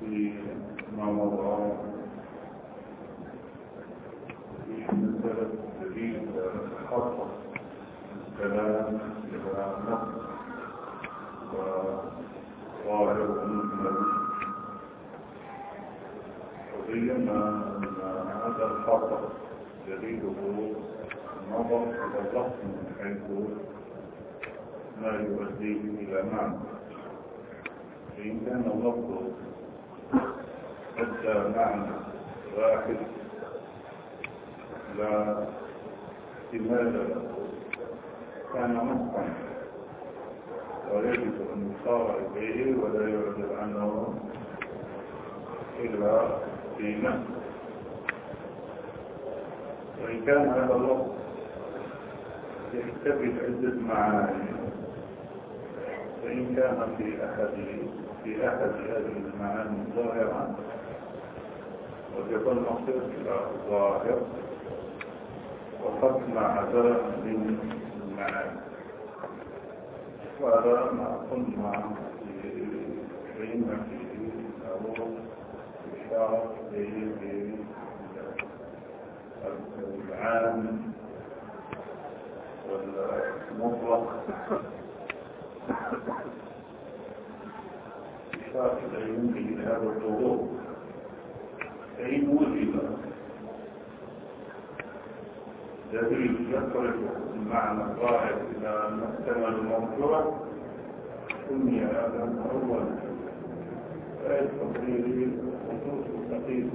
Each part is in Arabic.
فيما مضى في مسألة دليل خاصة الكلام إلى نص وظاهر مجمل وبينا أن هذا الخطأ دليله النظر إلى اللفظ من حيث ما يؤديه إلى معنى. فإن كان اللفظ أدى معنى واحد لا له كان نصا ويجب أن يصار إليه ولا يعدل عنه إلا في نفسه. وإن كان هذا اللفظ يحتمل عدة معاني فإن كان في أحد في أحد هذه المعاني ظاهرا ويكون مصير ظاهر وقد مع ذلك من المعاني. وهذا ما قلنا بين فيه أو إشارة إليه العام والمطلق. إشارة إليه في هذا فإن وجد دليل يصرف المعنى الظاهر إلى محتمل الموضوع سمي هذا أول. فيستطيع خصوص الثقيل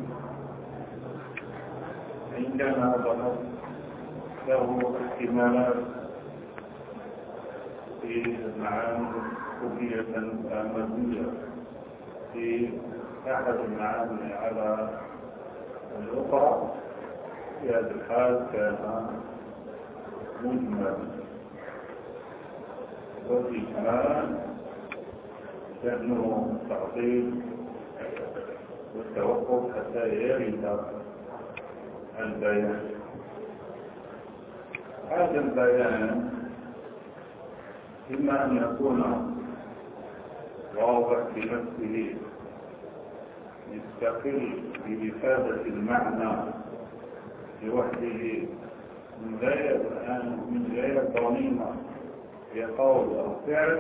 إن كان هذا النص له احتمالات في المعاني كلية مبنية في أحد المعاني على الأخرى في هذا الحال كان مجمل. والإجمال شأنه التعطيل والتوقف حتى يرد البيان. هذا البيان إما أن يكون واضح بنفسه يستقل بإفادة المعنى لوحده من غير من غير ضميمة بقول أو فعل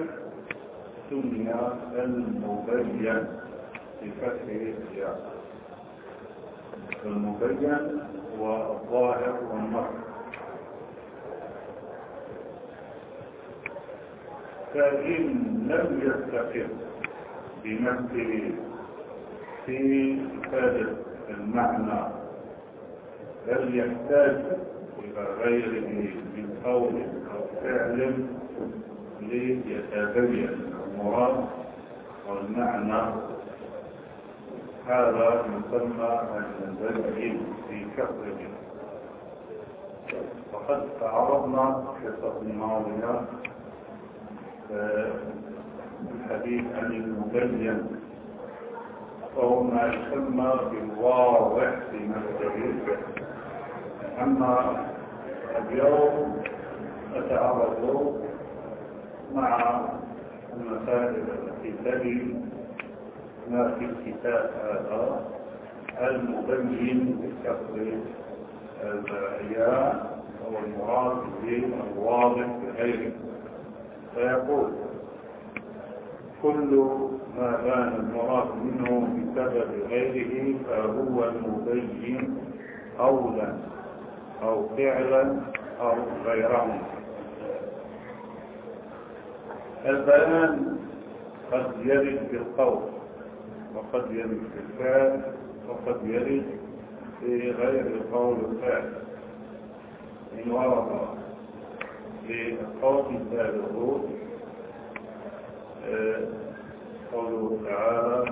سمي المبين بفتح الياء. المبين هو الظاهر والنص فإن لم يستقر بنفسه في إفادة المعنى. بل يحتاج إلى غيره من قول أو فعل ليتبين المراد والمعنى؟ هذا يسمى المبين في كفره. وقد تعرضنا في الصف الماضية الحديث عن المبين. وهو ما يسمى بالواضح في مسجد أما اليوم نتعرض مع المسائل التي تلي ما في الكتاب هذا المبين بكسر الياء هو المراد بالواضح بغيره. فيقول كل ما كان المراد منه بسبب غيره فهو المبين قولا أو فعلا أو غيره البيان قد يرد بالقول وقد يرد بالفعل وقد يرد في غير القول والفعل إن ورد للقول السابق قوله تعالى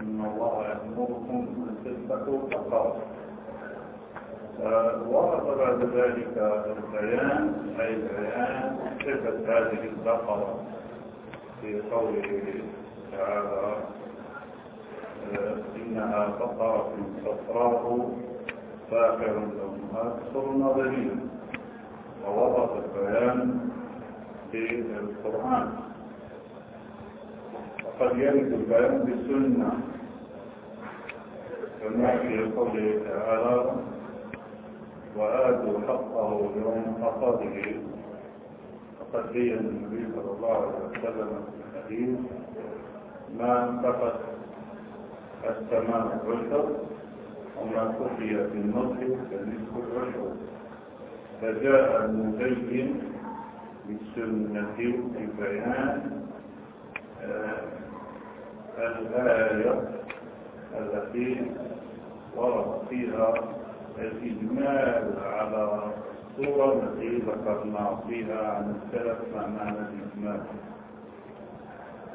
إن الله يأمركم أن تذبحوا بقرة ورد بعد ذلك البيان أي بيان صفة هذه البقرة في قوله تعالى إنها بقرة صفراء فاخر لونها تسر الناظرين وورد البيان في القرآن. وقد يرد البيان بالسنة كما في قوله تعالى وآتوا حقه يوم حصاده فقد بين النبي صلى الله عليه وسلم في الحديث ما انتقت السماء عشر وما كفي في النصف فنصف العشر. فجاء المبين بالسنة في بيان آه، الآية التي ورد فيها الإجمال على الصورة التي ذكرنا فيها عن مع معنى الإجمال.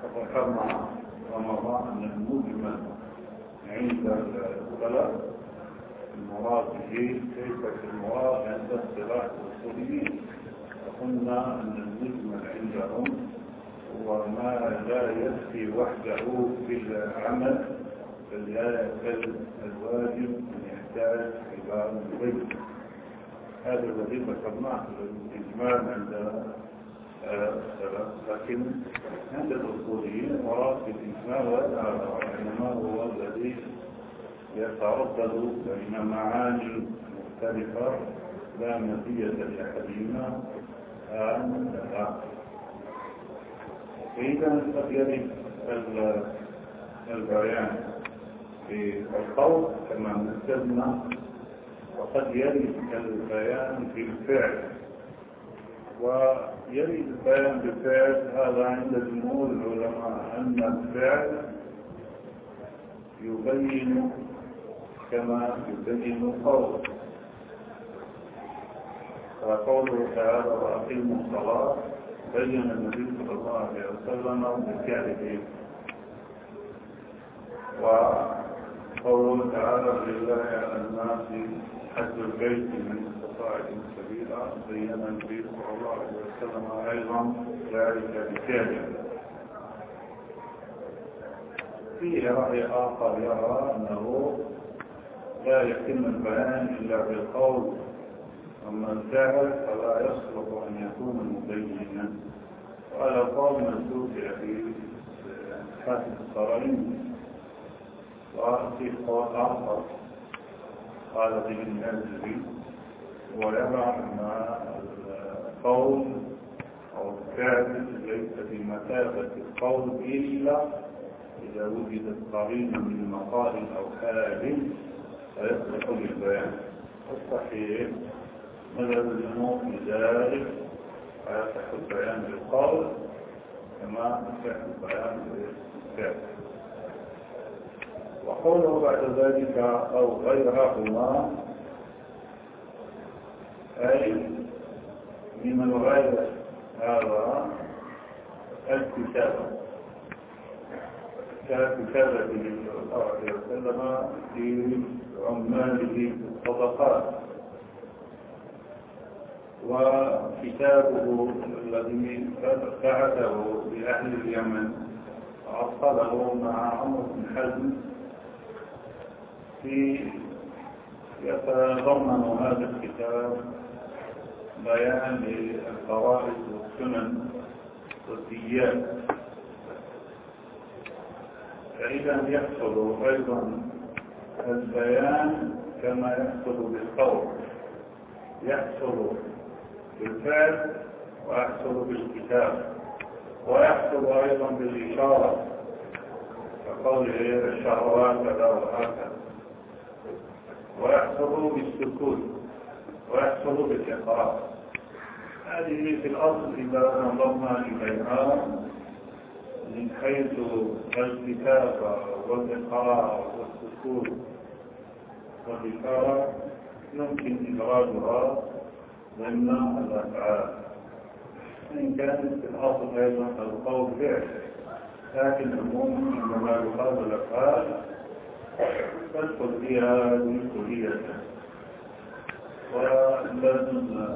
فذكرنا رمضان المجمل عند السلف المراد به كيف المراد عند اصطلاح الاصوليين وقلنا أن المجمل عندهم هو ما لا يكفي وحده في العمل فالواجب أن يحتاج إلى البيت هذا الذي ذكرناه في الاجمال عند السلف لكن عند الأصوليين مراد بالاجمال وإنما هو الذي يتردد بين معاني مختلفة لا نتيجة لأحدهما عن الآخر فإذا قد يرد البيان في القول كما مثلنا وقد يرد البيان في الفعل ويرد البيان بالفعل هذا عند جمهور العلماء أن الفعل يبين كما يبين القول. فقوله تعالى وأقيموا الصلاة بين النبي صلى الله عليه وسلم بفعله وقوله تعالى لله على الناس حج البيت من استطاع سبيلا بين النبي صلى الله عليه وسلم أيضا ذلك بفعله فيه رأي آخر يرى أنه لا يتم البيان إلا بالقول أما الفعل فلا يصلح أن يكون مبينا. وهذا قول منسوب في حاسب الصرعين وفي قول آخر. قال ابن النازلي ويرى أن القول أو الفعل ليس بمثابة القول إلا إذا وجدت قرينة من مقال أو حال فيصلح للبيان. الصحيح مذهب الجمهور بذلك فيصح البيان بالقول كما يصح البيان بالفعل. وقوله بعد ذلك أو غيرهما أي من الغير هذا الكتابة كتابة النبي صلى الله عليه وسلم في عماله الصدقات وكتابه الذي بعثه لأهل اليمن عطله مع عمر بن حزم في يتضمن هذا الكتاب بيان للفرائض والسنن والديات. فإذا يحصل أيضا البيان كما يحصل بالقول. يحصل بالفعل ويحصل بالكتاب ويحصل أيضا بالإشارة كقوله الشهوات كذا وهكذا ويحصل بالسكوت ويحصل بالإقرار. هذه في الأصل إذا نظرنا إليها من حيث الكتابة والإقرار والسكوت والإشارة يمكن إدراجها ضمن الأفعال إن كانت في الأصل أيضا القول فعل لكن عموما عندما يقال الأفعال تدخل فيها المسؤولية. ولازم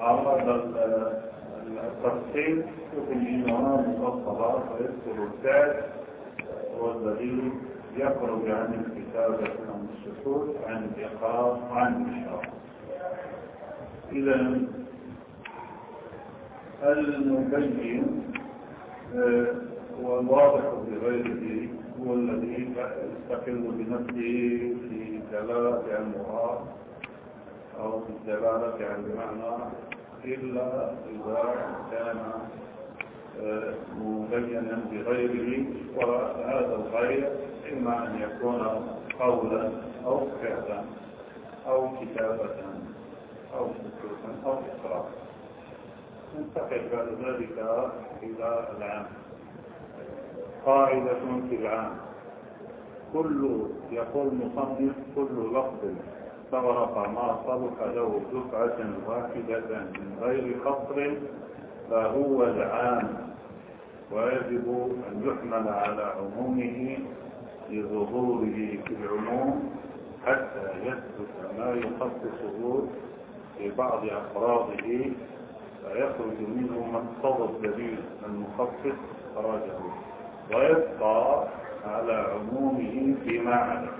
عرض التفصيل في الإيمان مفصلة فيذكر الفعل الذي يخرج عن الكتابة عن السكوت عن الإقرار عن الإشارة. إذا المبين والواضح بغيره هو الذي يستقل بنفسه في دلالة المراد أو في الدلالة على المعنى إلا إذا كان آه، مبينا بغيره. وهذا الغير إما أن يكون قولا أو فعلا أو كتابة. أو سكوتا أو إقرار ننتقل بعد ذلك إلى العام. قاعدة في العام. كل يقول مصنف كل لفظ استغرق ما صلح له دفعة واحدة من غير قصر فهو العام. ويجب أن يحمل على عمومه لظهوره في العموم حتى يثبت ما يخصصه في بعض أفراده فيخرج منه مقتضى الدليل المخصص خرجه ويبقى على عمومه فيما عليه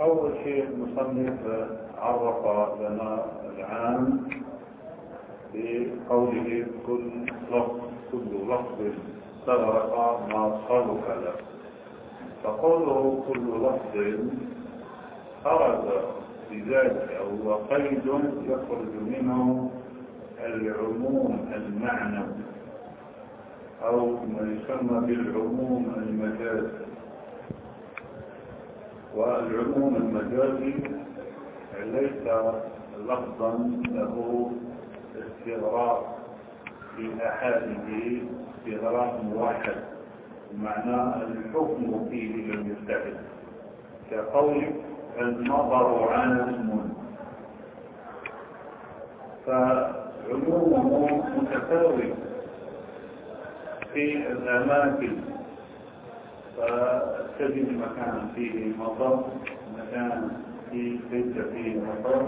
أول شيء المصنف عرف لنا العام بقوله كل لفظ كل لفظ استغرق ما صلح له. فقوله كل لفظ خرج بذلك هو قيد يخرج منه العموم المعنوي أو ما يسمى بالعموم المجازي والعموم المجازي ليس لفظا له استغراق في أحاده استغراق موحد بمعنى الحكم فيه لم يستحد. كقول النظر عام فعمومه متفاوت في الأماكن. فتجد مكان فيه مطر مكان فيه ليس فيه مطر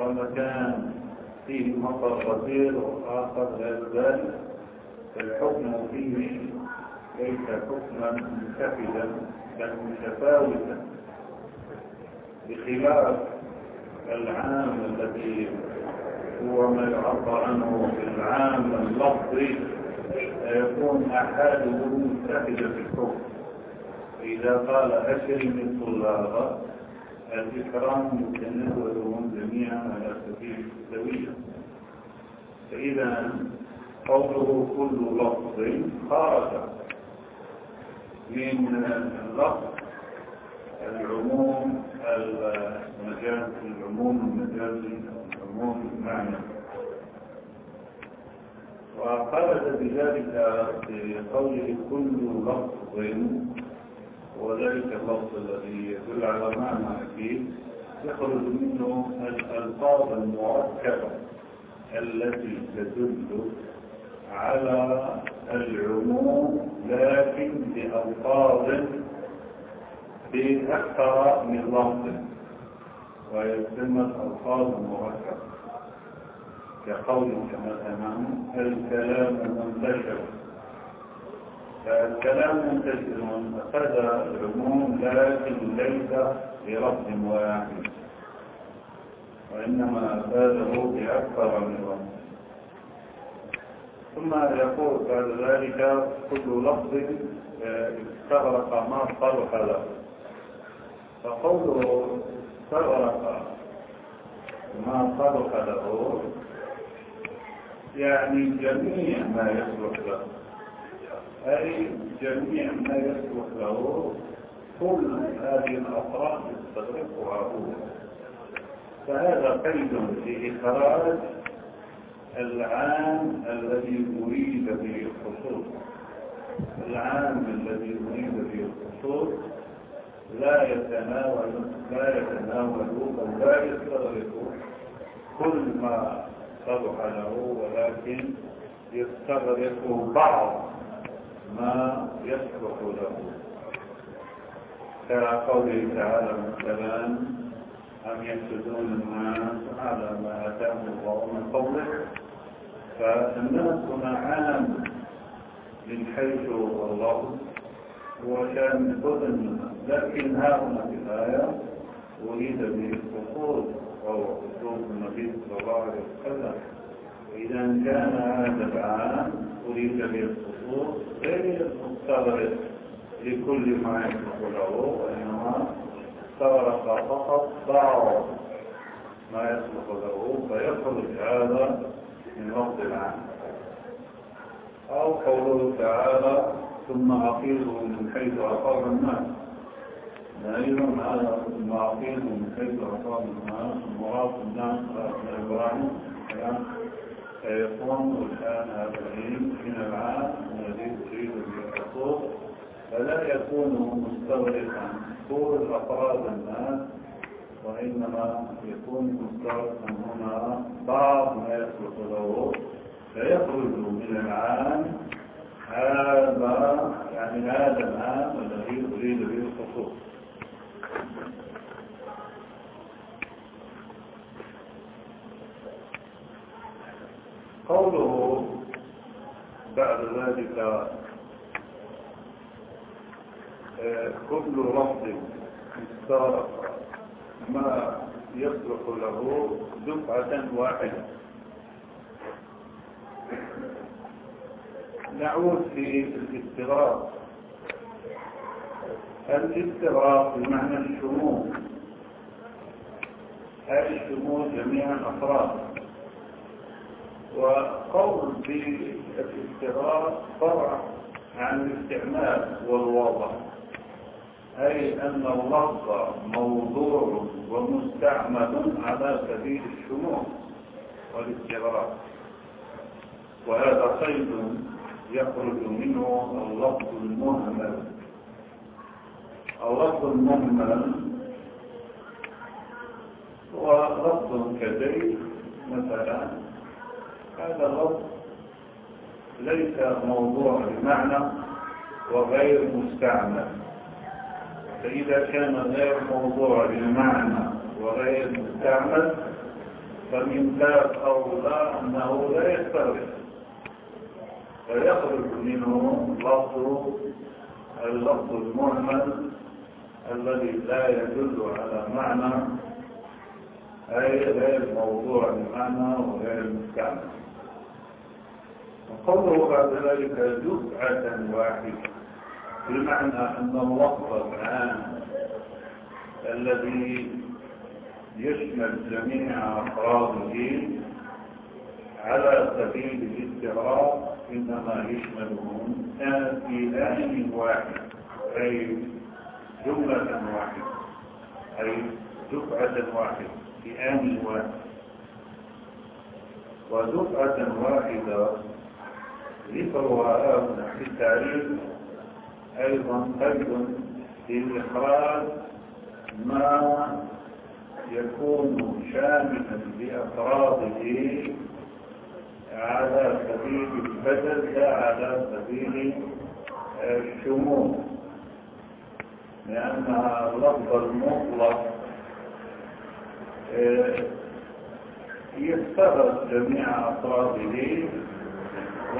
ومكان فيه مطر غزير وآخر غير ذلك. فالحكم فيه ليس حكما منتفدا بل متفاوتا. بخلاف العام الذي هو ما يعبر عنه بالعام اللفظي يكون أحاده متحدا في الحكم فإذا قال أكرم الطلاب الإكرام يتناولهم جميعا على سبيل السوية فإذا قوله كل لفظ خرج من اللفظ العموم المجاز العموم المجازي العموم المعنى. وخرج بذلك في قوله كل لفظ وذلك اللفظ الذي يدل على معنى أكيد يخرج منه الألفاظ المركبة التي تدل على العموم لكن بألفاظ بأكثر من لفظ ويسمى الألفاظ المركبة كقولك مثلا الكلام منتشر. فالكلام منتشر أخذ العموم لكن ليس بلفظ واحد. وإنما أفاده بأكثر من لفظ. ثم يقول بعد ذلك كل لفظ استغرق ما صلح له. فقوله استغرق ما صلح له يعني جميع ما يصلح له. أي جميع ما يصلح له كل هذه الأطراف يستغرقها هو. فهذا قيد في إخراج العام الذي أريد به الخصوص. العام الذي أريد به الخصوص. لا يتناول لا يتناول بل لا يستغرق كل ما صلح له ولكن يستغرق بعض ما يصلح له. كقوله تعالى مثلا أم يحسدون الناس على ما أتاهم الله من فضله؟ فالناس هنا عام من حيث الله وكان كل لكن ها هنا في الآية أريد الخصوص وهو خصوص النبي صلى الله عليه وسلم. إذا كان هذا العام أريد به الخصوص غير مستغرق لكل ما يصلح له وإنما استغرق فقط بعض ما يصلح له فيخرج هذا من لفظ العام أو قوله تعالى ثم أقيلوا من حيث أقام الناس. أيضا على ثم أقيلوا من حيث أقام الناس. مراد الناس من إبراهيم فيكون الآن هذا من العام الذي تريد به الحصول فلا يكون مستغرقا. طول أفراد الناس وإنما يكون مستغرقا. هنا بعض ما يخلق له. فيخرج من العام يعني هذا العام الذي أريد به الخصوص. قوله بعد ذلك كل لفظ استغرق ما يصلح له دفعة واحدة. نعود في الاستغراق. الاستغراق بمعنى الشمول أي شمول جميع الأفراد وقول بالاستغراق فرع عن الاستعمال والوضع أي أن اللفظ موضوع ومستعمل على سبيل الشمول والاستغراق. وهذا قيد يخرج منه اللفظ المهمل. اللفظ المهمل. هو لفظ كزيت مثلا. هذا اللفظ ليس موضوع بمعنى وغير مستعمل. فإذا كان غير موضوع بالمعنى وغير مستعمل فمن باب أولى أنه لا يستغرق. فيخرج منه لفظ اللفظ المهمل الذي لا يدل على معنى أي غير موضوع بمعنى وغير مستعمل وقوله بعد ذلك دفعة واحدة بمعنى أن اللفظ العام الذي يشمل جميع أفراده على سبيل الاستغراق إنما يشملهم في آن واحد أي جملة واحدة. أي دفعة واحدة. في آن واحد. ودفعة واحدة. ذكرها في التعريف أيضا قيد لإخراج ما يكون شاملا لأفراده. على سبيل البدل لا على سبيل الشمول. لأن اللفظ المطلق يستغرق جميع أفراده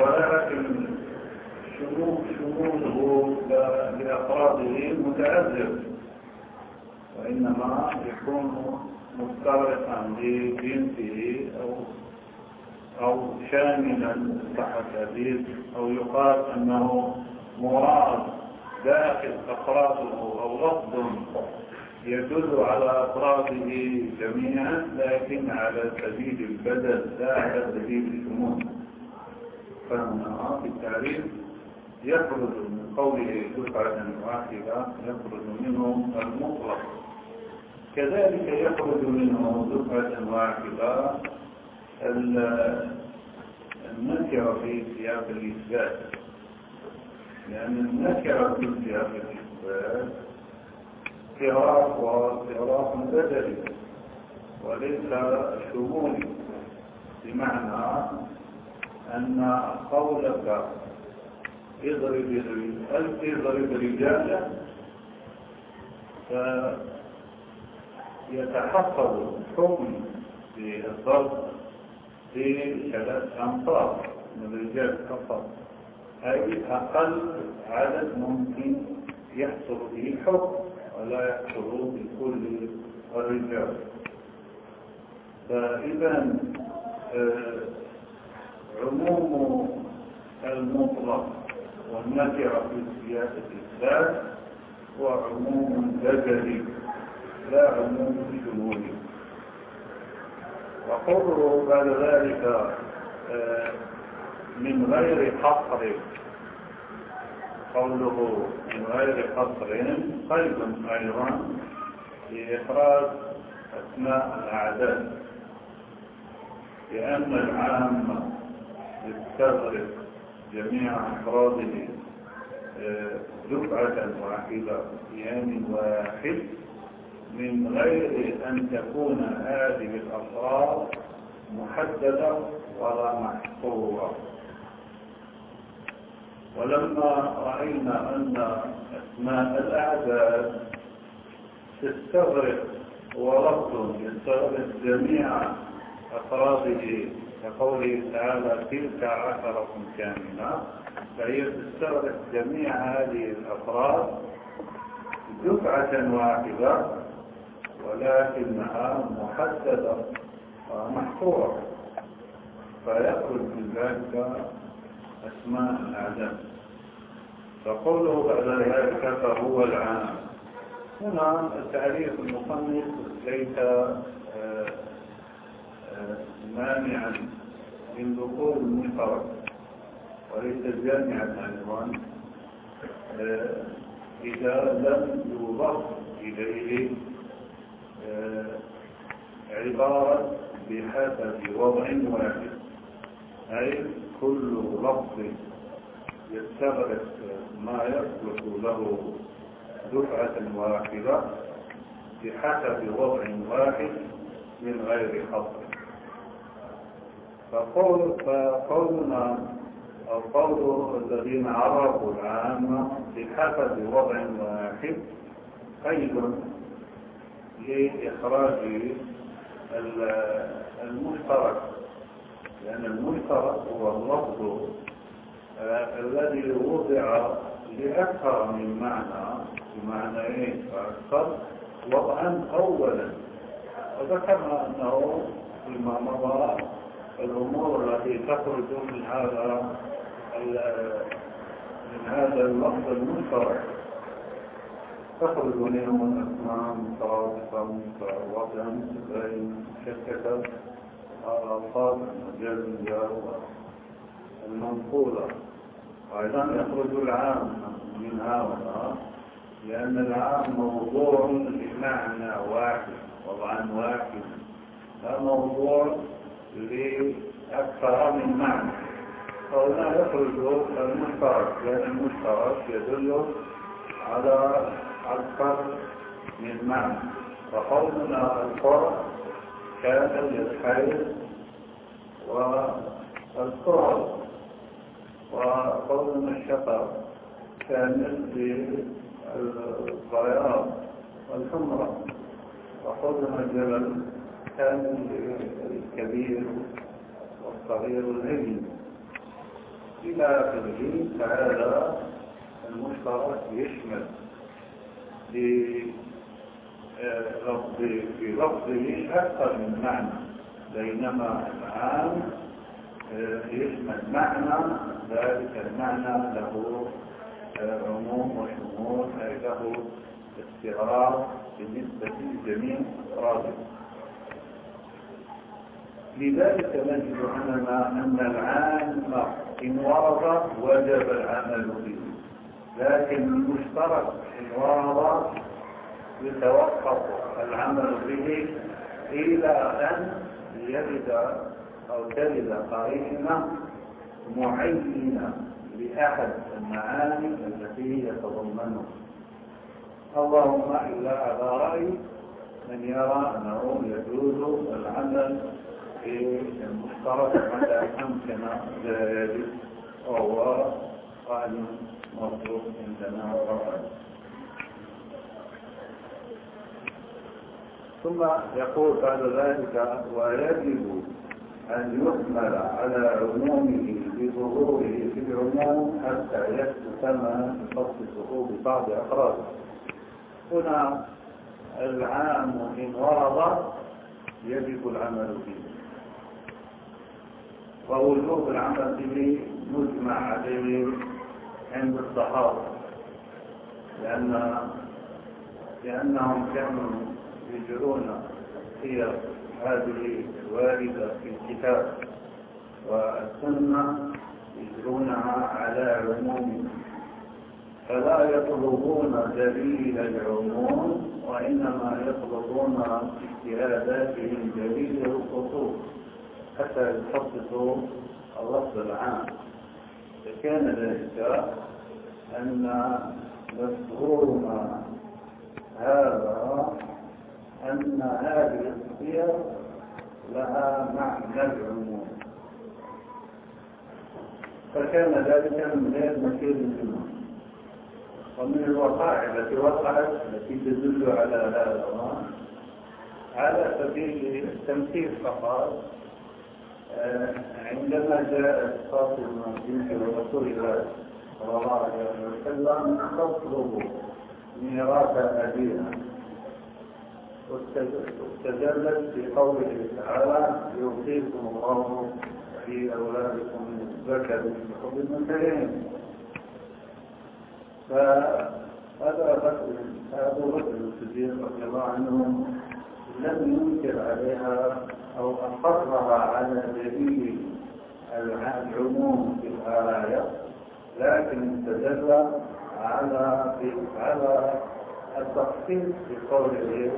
ولكن شمول شموله لأفراده متعذر وإنما يكون مستغرقا لجنسه أو أو شاملا صح الحديث أو يقال أنه مراد داخل أفراده أو لفظ يدل على أفراده جميعا لكن على سبيل البدل لا على سبيل الشمول. فهنا في التعريف يخرج من قوله دفعة واحدة يخرج منه المطلق. كذلك يخرج منه دفعة واحدة النكرة في سياق الإثبات. لأن النكرة في سياق الإثبات فراق وفراق بدلي وليس شمولي بمعنى أن قولك اضرب اضرب رجالا فيتحفظ الحكم الضرب في ثلاث أمطار من الرجال فقط. أي أقل عدد ممكن يحصل به الحكم ولا يحصل بكل الرجال. فإذا عموم المطلق والنكرة في السياسة الإثبات هو عموم بدني لا عموم شمولي وقوله بعد ذلك آه، من غير حصر قوله من غير حصر قيد أيضا لإخراج أسماء الأعداد لأن العام يستغرق جميع أفراده آه، دفعة واحدة في واحد. من غير أن تكون هذه الأفراد محددة ولا محصورة ولما رأينا أن أسماء الأعداد تستغرق ولفظ يستغرق جميع أفراده كقوله تعالى تلك عشرة كاملة فهي تستغرق جميع هذه الأفراد دفعة واحدة ولكنها محددة ومحصورة فيخرج من ذلك أسماء الأعدام فقوله بعد ذلك فهو العام. هنا التعريف المصنف ليس آه، آه، مانعا من دخول المشترك وليس جامعا أيضا آه، إذا لم يضاف إليه عبارة بحسب وضع واحد أي كل لفظ يستغرق ما يصلح له دفعة واحدة بحسب وضع واحد من غير حصر فقول فقولنا أو قول الذين عرفوا العامة بحسب وضع واحد قيد لإخراج المشترك. لأن المشترك هو اللفظ آه، الذي وضع لأكثر من معنى بمعنى إيه؟ فأكثر وضعا أولا. وذكرنا أنه فيما مضى الأمور التي تخرج من هذا من هذا اللفظ المشترك تخرج منهم الأسماء مترادفة متوضعا بين شتت الألفاظ المجازية المنقولة. وأيضا يخرج العام من هؤلاء لأن العام موضوع بمعنى واحد وضعا واحد. لا موضوع لأكثر من معنى. فهنا يخرج المشترك لأن المشترك يدل على أكثر من معنى. فقولنا الفرق كان للحيض والصهر وقولنا الشفر كان للبياض والحمرة وقولنا الجبل كان للكبير والصغير الهجن إلى آخره فهذا المشترك يشمل. بلفظه أكثر من معنى. بينما العام آه، يشمل معنى ذلك المعنى له آه، عموم وشمول له استغراق بالنسبة لجميع أفراده لذلك نجد عندنا أن العام إن ورد وجب العمل به. لكن المشترك إن ورد يتوقف العمل به إلى أن يجد أو تجد قرينة معينة لأحد المعاني التي يتضمنها اللهم إلا على رأي من يرى أنه يجوز العمل في المشترك متى أمكن ذلك وهو قال مطلوب عندنا رأي ثم يقول بعد ذلك ويجب أن يحمل على عمومه بظهوره في العموم حتى يستثنى بفصل ظهور بعض أفراده. هنا العام إن ورد يجب العمل به. ووجوب العمل به مجمع عليه عند الصحابة لأن لأنهم كانوا يجرون هي هذه الواردة في الكتاب والسنة يجرونها على عموم. فلا يطلبون دليل العموم وإنما يطلبون اجتهاداتهم دليل الخصوص حتى يحققوا اللفظ العام. فكان ذلك أن مفهوم هذا أن هذه الصيغ لها معنى العموم فكان ذلك من غير مكير منه ومن الوقائع التي وقعت التي تدل على هذا على سبيل التمثيل فقط آه، عندما جاءت فاطمة بنت رسول الله صلى الله عليه وسلم تطلب ميراث أبيها واستدلت في قوله تعالى يوصيكم الله في أولادكم ذكر بحب المثلين فهذا بكر أبو بكر الصديق رضي الله عنه لم ينكر عليها أو أقرها على دليل العموم في الآية لكن استدل على على التخصيص قوله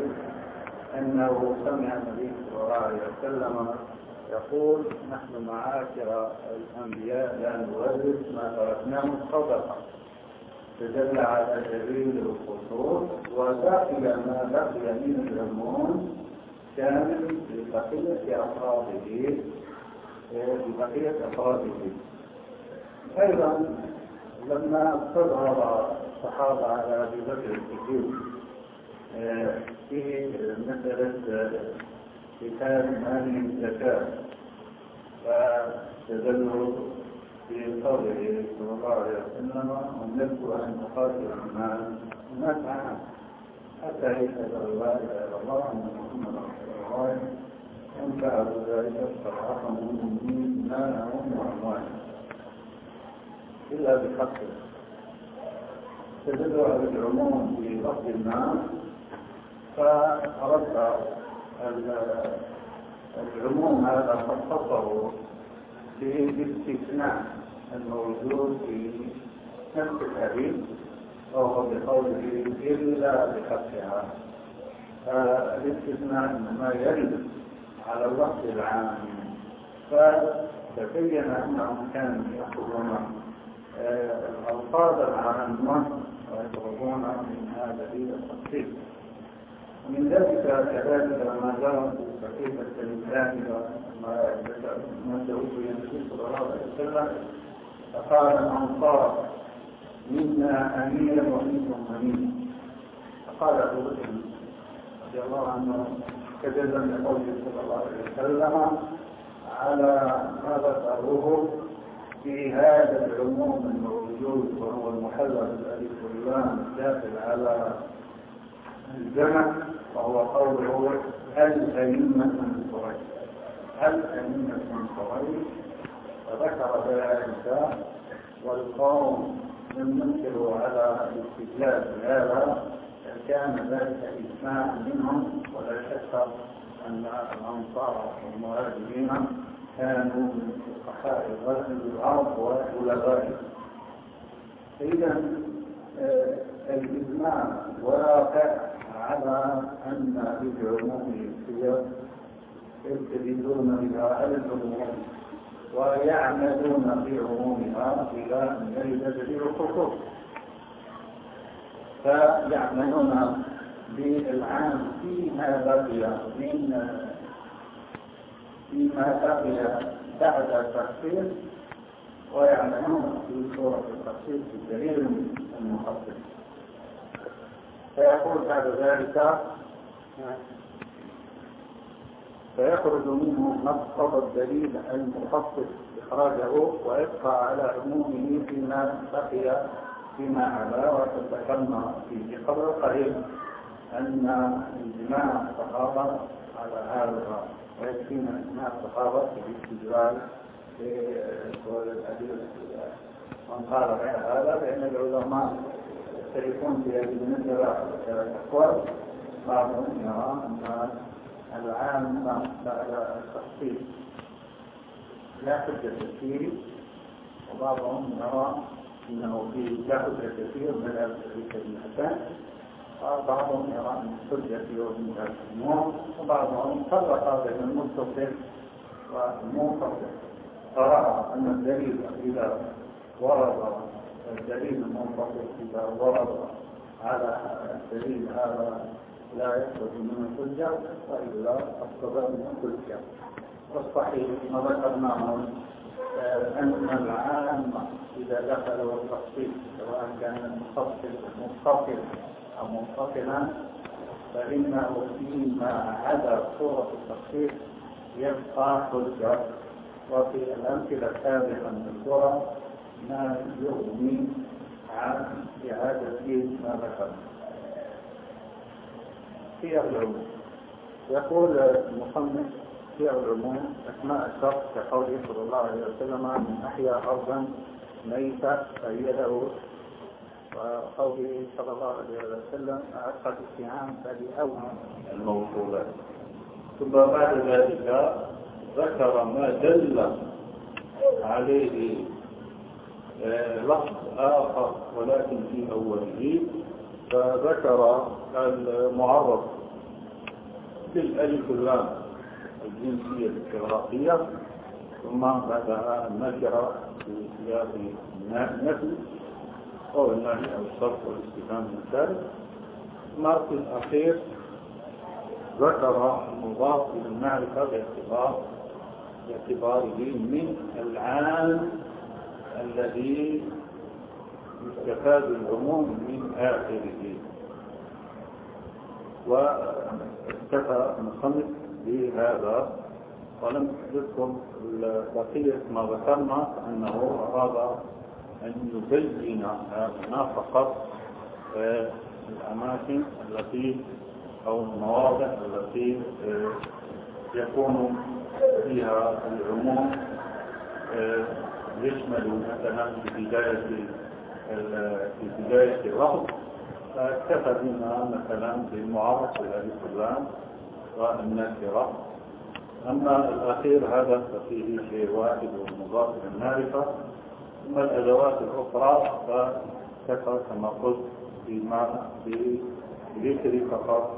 أنه سمع النبي صلى الله عليه وسلم يقول نحن معاشر الأنبياء لا نورث ما تركناه صدقة تدل على دليل الخصوص وبقي ما بقي من العموم كامل لبقية أفراده. لبقية أفراده. أيضا لما تظهر الصحابة على أبي بكر الصديق في مسألة كتاب مال الزكاة فاستدلوا في قوله صلى الله عليه وسلم أمرت أن أقاتل المال نفعا حتى يشهد أن لا إله إلا الله وأن محمدا رسول الله إن فعلوا ذلك فالعصم منهم مالهم وأموالهم إلا بحقه تدل على العموم في لفظ الناس فأردت العموم هذا خصصه بالاستثناء الموجود في نفس الحديث وهو بقوله إلا بحقها. فالاستثناء إنما يرد على اللفظ العام. فتبين أنهم كانوا يأخذون الألفاظ العامة ويطلبون من هذا التخصيص من ذلك كذلك ما جرى في صحيفة الإنسان ما دعوت النبي صلى الله عليه وسلم. فقال الأنصار منا أمير ومنكم أمير. فقال أبو بكر رضي الله عنه كذبا لقوله صلى الله عليه وسلم على ما ذكروه في هذا العموم الموجود وهو المحلل الألف واللام الداخل على الجمع وهو قوله هل أئمة من قريش؟ هل أئمة من قريش؟ فذكر ذلك والقوم لم ينكروا على الاستدلال بهذا كان ذلك إجماع منهم ولا شك أن الأنصار والمهاجرين كانوا من فقهاء الأرض وخلفائه إذا آه، الإجماع واقع. على أن للعموم السير. يستدلون بها العموم ويعملون في عمومها إلى أن دليل الخصوص فيعملون بالعام فيما بقي من فيما بقي بعد التخصيص ويعملون في صورة التخصيص بالدليل المخصص فيقول بعد ذلك فيخرج منه مقصد الدليل المخصص إخراجه ويبقى على عمومه فيما بقي فيما على وتذكرنا في قبل قليل أن اجماع الصحابة على هذا ويكفينا اجماع الصحابة في الاستدلال في الأدلة. من قال غير هذا فإن العلماء يختلفون في هذه المسألة الأقوال بعضهم يرى أن العام بعد التخصيص. لا حجة فيه وبعضهم يرى أنه في لا حجة كثير من بن حسان وبعضهم يرى أن الحجة في وزن الأمور وبعضهم فرق بين المتصل والمنفصل فرأى أن الدليل إذا ورد الدليل المنفصل إذا ورد على الدليل هذا لا يخرج من الحجة وإلا أفضل من الحجة. والصحيح ما ذكرناه أن العام إذا دخل التخصيص سواء كان المفصل منفصل أو منفصلا فإنه فيما عدا صورة التخصيص يبقى حجة. وفي الأمثلة السابقة من الصورة ما يغني عن إعادة ما ذكرنا في العموم يقول المصنف في العموم أسماء الشخص كقوله صلى الله عليه وسلم من أحيا أرضا ميتة فيده وقوله صلى الله عليه وسلم أعقد الصيام فلأول الموصولات ثم بعد ذلك ذكر ما دل عليه لفظ آخر ولكن في أوله. فذكر المعرض بالألف اللام الجنسية الاستغراقية ثم بعدها النكرة في سياق النفي أو النهي أو الصرف والاستفهام ثم في الأخير ذكر المضاف إلى المعرفة باعتبار باعتباره من العام الذي يستفاد العموم من آخره. واكتفى المصنف بهذا. ولم يذكر بقية ما ذكرنا أنه أراد أن يبين هنا فقط آه، الأماكن التي أو المواضع التي آه، يكون فيها العموم آه، يشمل مثلا في بداية في بداية الوقت. فاكتفى بنا مثلا بالمعرف بالألف واللام والنكرة أما الأخير هذا ففيه شيء واحد ومضاف للمعرفة ثم الأدوات الأخرى فكفى كما قلت بما بذكر فقط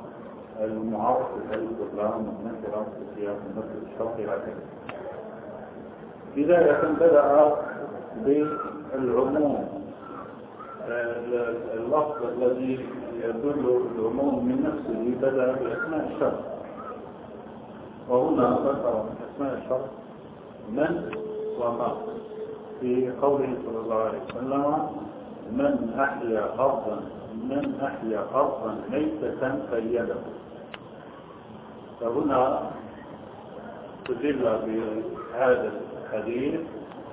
المعرف بالألف واللام والنكرة في سياق النصر الشرقي هكذا. بداية بدأ بالعموم. اللفظ الذي يدل العموم من نفسه بدأ بأسماء الشر. وهنا ذكر أسماء الشر من وما. في قوله صلى الله عليه وسلم من أحيا أرضا من أحيا أرضا ميتة فيده فهنا تدل بهذا الحديث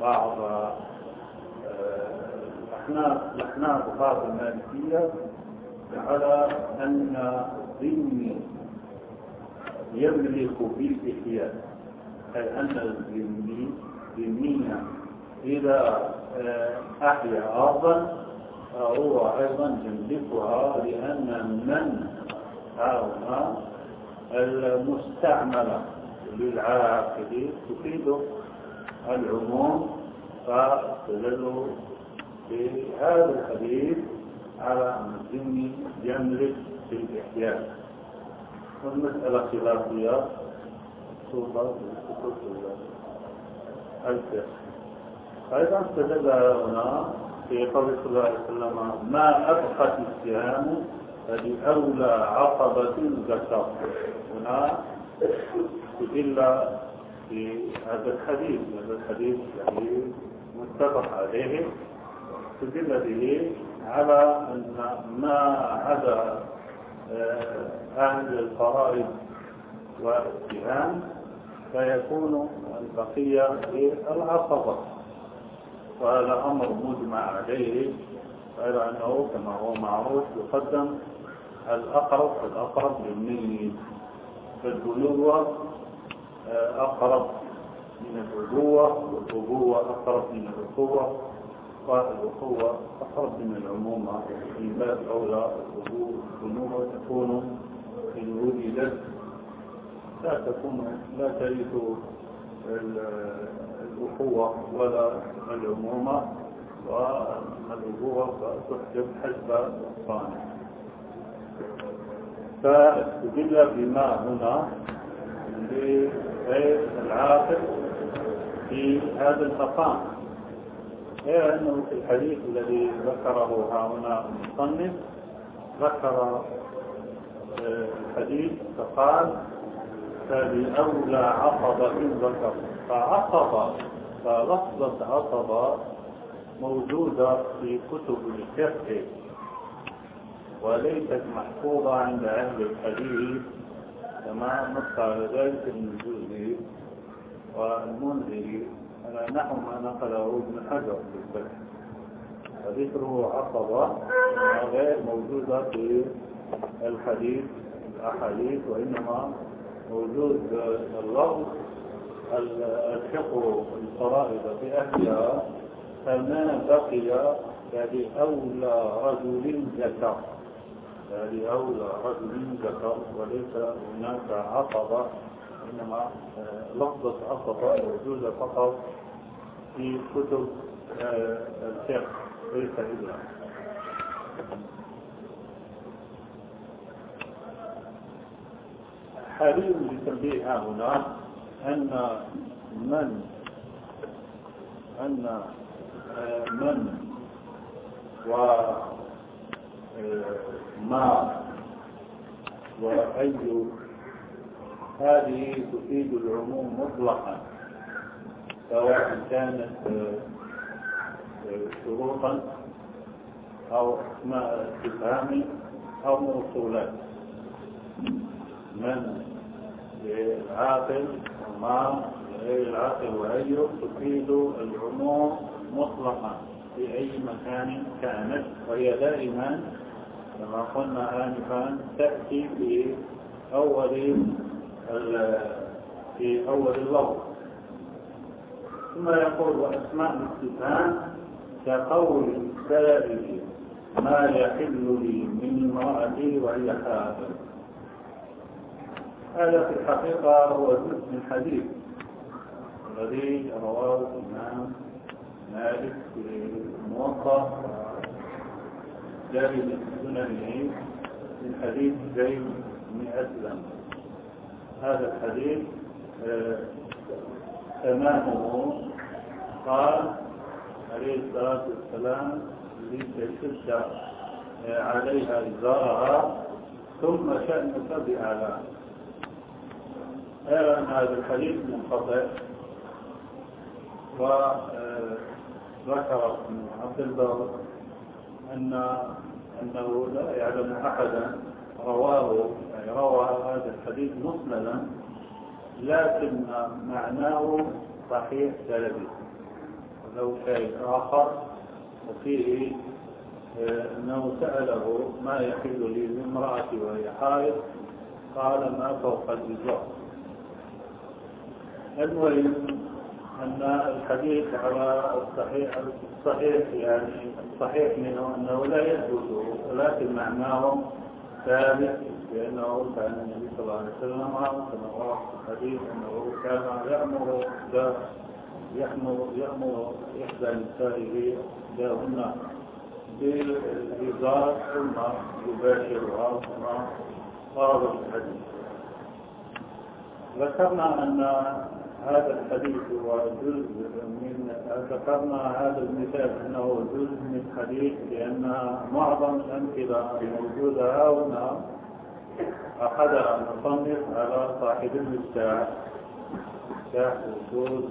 بعض الأحناف بعض المالكية على أن الذمي يملك بالإحياء أي أن الذمي ذميا إذا آه، أحيا أرضا فهو أيضا يملكها لأن من هاهنا المستعملة للعاقل تفيد العموم فتدل في هذا الحديث على أن الذمي يملك في الإحياء والمسألة خلافية توصل الفقه أيضا. استدل هنا في قول صلى الله عليه وسلم ما أبقت السهام فلأولى عقبة ذكر هنا تدل في هذا الحديث هذا الحديث يعني متفق عليه استدل به على أن ما عدا آه، أهل الفرائض والاتهام فيكون البقية للعصبة وهذا أمر مجمع عليه غير أنه كما هو معروف يقدم الأقرب فالأقرب للميت فالبلوغة آه، أقرب من الأبوة والأبوة أقرب من الأخوة الأخوة أقرب من العمومة من باب أولى الأمومة تكون إن وجدت لا تكون لا ترث الأخوة ولا العمومة والأبوة تحجب حسب الصانع فاستدل بما هنا لغير العاقل في هذا المقام غير أنه في الحديث الذي ذكره هنا المصنف ذكر الحديث فقال فبأولى عقب إن ذكر فعقب فلفظة عقب موجودة في كتب الفقه وليست محفوظة عند أهل الحديث كما نص على ذلك الجوزي والمنذري على نحو ما نقله ابن حجر في الفتح. فذكره عقبة غير موجودة في الحديث الأحاديث وإنما موجود اللفظ الفقه الفرائض في أهلها. فما بقي فلأولى رجل ذكر. فلأولى رجل ذكر وليس هناك عقبة إنما لفظة عقبة موجودة فقط في كتب الفقه ليس إلا. حريم لتنبيه هنا أن من أن من وما وأي هذه تفيد العموم مطلقا سواء كانت شروطا أو اسماء استفهام أو موصولات. من للعاقل وما لغير العاقل وأي تفيد العموم مطلقا في أي مكان كانت وهي دائما كما قلنا آنفا تأتي في أول في أول اللفظ. ثم يقول وأسماء الاستفهام كقول السائل ما يحل لي من امرأتي وهي حافظ هذا في الحقيقة هو جزء من حديث الذي رواه الإمام مالك في الموقع جاري من سننه من حديث زيد بن أسلم. هذا الحديث آه، تمامه قال عليه الصلاة والسلام لتشد آه، عليها إزارها ثم شأنك بأعلاه أيضا هذا الحديث منقطع. وذكر ابن عبد البر أن أنه لا يعلم أحدا رواه يعني روى هذا الحديث مسندا لكن معناه صحيح سلبي ولو شيء آخر وفيه أنه سأله ما يحل لي لامرأتي وهي حائض قال ما فوق الإزار المهم أن الحديث على الصحيح الصحيح يعني الصحيح منه أنه لا يثبت ولكن معناه ثابت لأنه كان النبي صلى الله عليه وسلم كما ورد في الحديث أنه كان يأمر يأمر يأمر إحدى نسائه إحداهن بالإزار ثم يباشرها ورد في الحديث. ذكرنا أن هذا الحديث هو جزء من ذكرنا هذا المثال أنه جزء من حديث لأن معظم الامثله الموجوده هنا. اخذها المصنف على صاحب المفتاح. مفتاح. وصول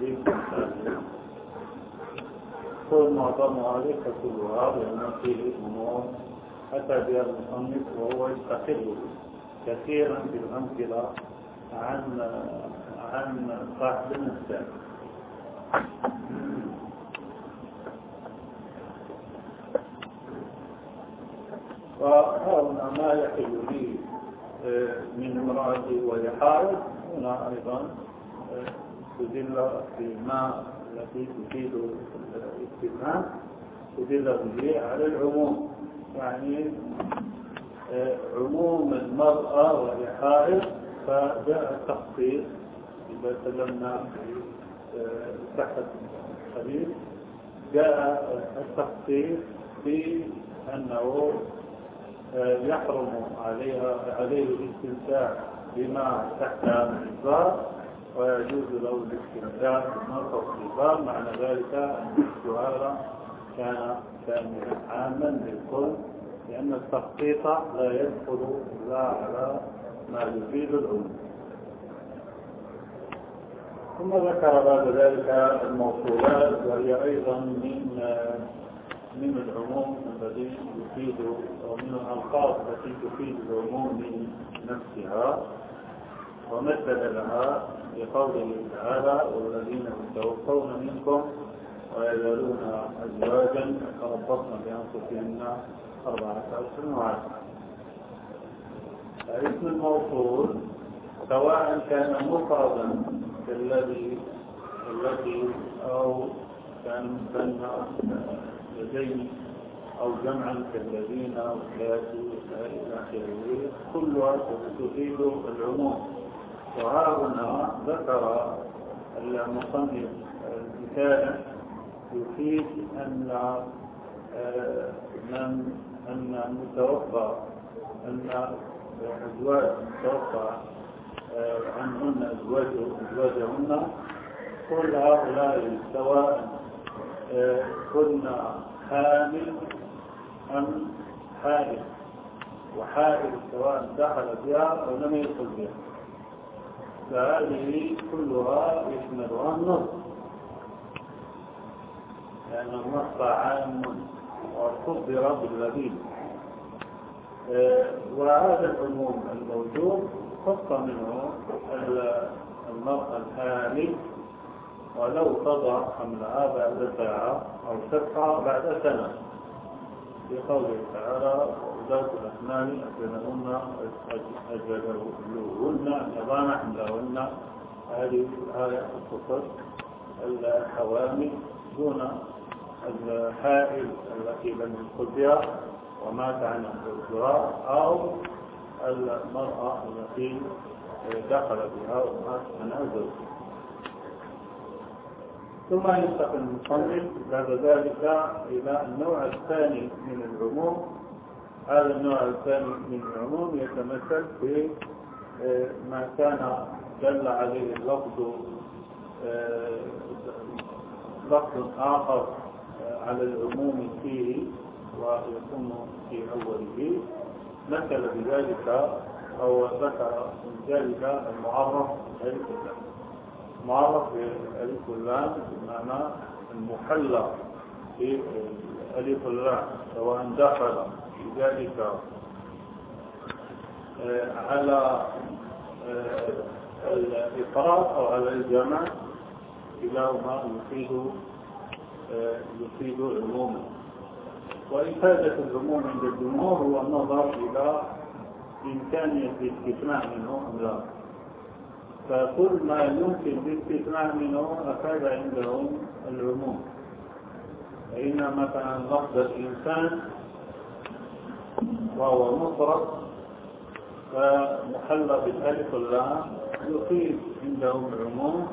شريك كل معظمها ليس كلها لأن فيه أمور. اتى بها المصنف وهو يستقل كثيرا في الامثله عن عن صاحب المفتاح وهنا ما يحل لي من امرأتي حائض هنا أيضا تدل في ما التي تفيد الاستثناء تدل به على العموم. يعني آه، عموم المرأة حائض فجاء التخصيص تكلمنا آه، تحت الحديث جاء التخصيص في أنه آه، يحرم عليها عليه الاستمتاع بما تحت الإصدار ويجوز له الاستمتاع بما الإصدار معنى ذلك أن السؤال كان كاملا عاما للكل لأن التخطيط لا يدخل إلا على ما يفيد العلوم ثم ذكر بعد ذلك الموصولات وهي أيضا من من العموم الذي يفيد ومن الألفاظ التي تفيد العموم من نفسها. ومثل لها بقوله تعالى والذين يتوفون منكم ويزالون أزواجا يتربصن بأنفسهن أربعة أشهر وعشرة اسم الموصول سواء كان مفردا كالذي الذي أو كان مثنى يدين أو جمعا كالذين أو ثلاثة إلى آخره. كلها تفيد العموم. وها هنا ذكر المصنف مثالا يفيد أن من أن المتوفى أن أزواج المتوفى عنهن أزواج أزواجهن كل هؤلاء سواء آه، كنا حامل أم حائل. وحائل سواء دخل بها أو لم يدخل بها. فهذه كلها يشملها النص. لأن النص عام وصدر بالذين آه، وهذا العموم الموجود. خص منه المرأة الحامل ولو تضع حملها بعد ساعة أو تسعى بعد سنة. في قوله تعالى ذات الأحمال أجلهن أجلهن يضعن حملهن. هذه الآية تخصص الحوامل دون الحائل التي لم يدخل ومات عن الزراع أو المرأة التي دخل بها ومات زوجها ثم ينتقل المصنف بعد ذلك إلى النوع الثاني من العموم. هذا النوع الثاني من العموم يتمثل في آه، ما كان دل عليه اللفظ آه، لفظ آخر آه، على العموم فيه ويكون في أوله. مثل بذلك أو ذكر من ذلك المعرف الكتاب معرف بألف اللام بمعنى المحلى في ألف اللام سواء دخل في ذلك آه، على آه، الإفراد أو على الجمع كلاهما يفيد آه، يفيد عموما. وإفادة العموم عند الجمهور هو النظر إلى إمكانية الاستثناء منه أم لا. فكل ما يمكن الاستثناء منه أفاد عندهم العموم. فإن مثلا لفظ الإنسان وهو مفرد فمحلى بالألف واللام يفيد عندهم العموم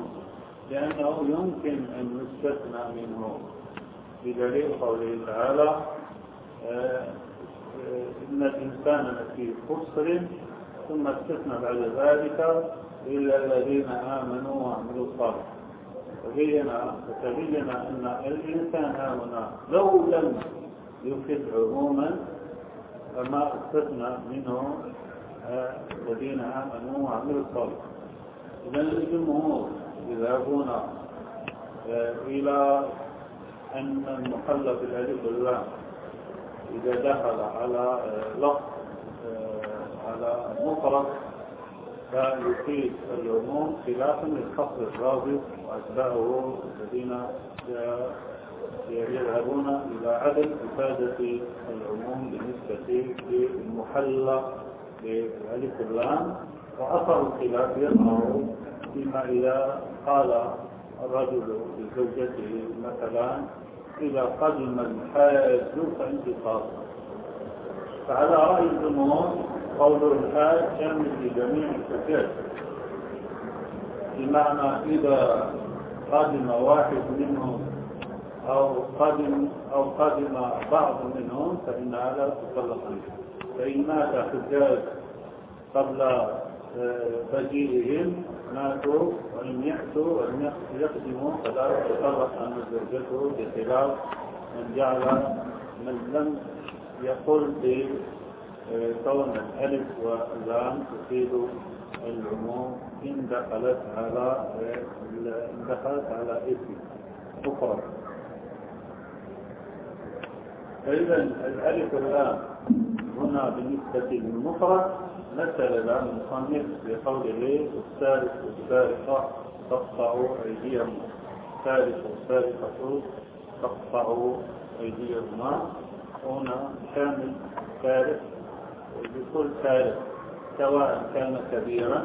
لأنه يمكن أن يستثنى منه. بدليل قوله تعالى إن الإنسان لفي خسر ثم استثنى بعد ذلك إلا الذين آمنوا وعملوا الصالحات. فبين فتبين أن الإنسان هنا لو لم يفد عموما فما استثنى منه آه، الذين آمنوا وعملوا الصالحات. إذا الجمهور يذهبون آه، إلى أن المحلى بالألف واللام إذا دخل على آه، لفظ على المفرد فيفيد العموم خلافا للخصر الرابط وأتباعه الذين يذهبون إلى عدم إفادة العموم بالنسبة للمحلى بألف اللام وأثر الخلاف يظهر فيما إذا قال الرجل لزوجته مثلا إذا قدم الحاج فانتصار فعلى رأي الجمهور قول الحاج شامل لجميع الحجاج بمعنى إذا قدم واحد منهم أو قدم أو قدم بعض منهم فإنها لا تطلق فإن مات حجاج قبل مجيئهم ماتوا وإن يأتوا وإن يقدموا فلا تطلق عن زوجته بخلاف من جعل من لم يقل بكون الألف واللام تفيد العموم إن دخلت على إن دخلت على اسم مفرد فإذا الألف واللام هنا بالنسبة للمفرد مثل المصنف بقوله السارق والسارقة تقطع أيديهم السارق والسارقة تقطع أيديهما. هنا شامل سارق بكل سارق سواء كان كبيرا